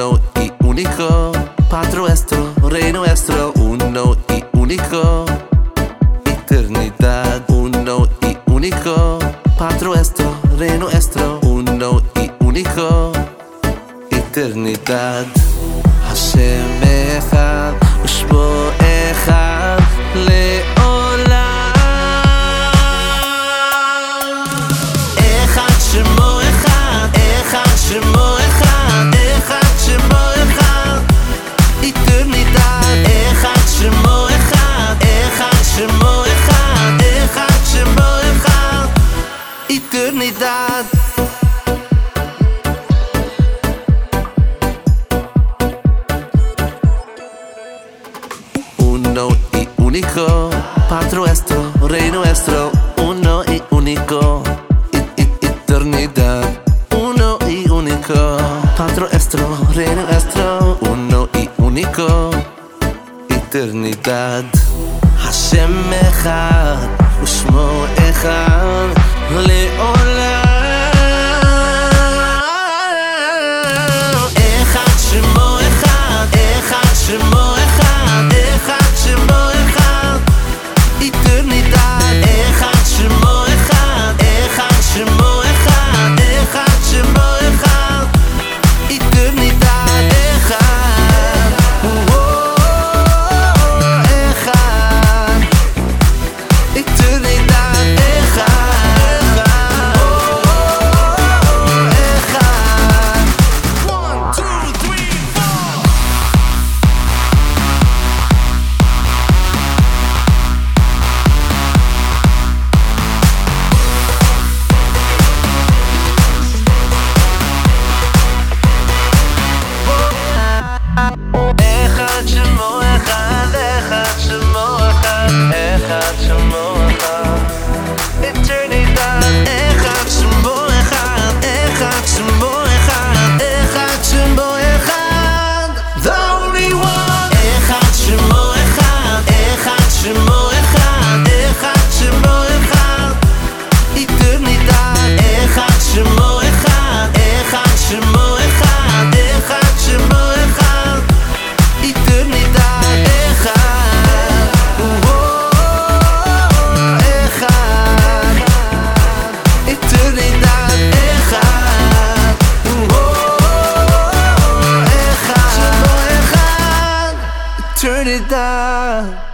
uno y único, Padre nuestro, Rey nuestro, uno y único, eternidad, uno y único, Padre nuestro, Rey nuestro, uno y único, eternidad. uno y único, Padre nuestro, Rey uno y único, eternidad, uno y único, Padre nuestro, Rey nuestro, uno y único, eternidad. Hashem Echad, Ushmo Echad, Leolam. realidad.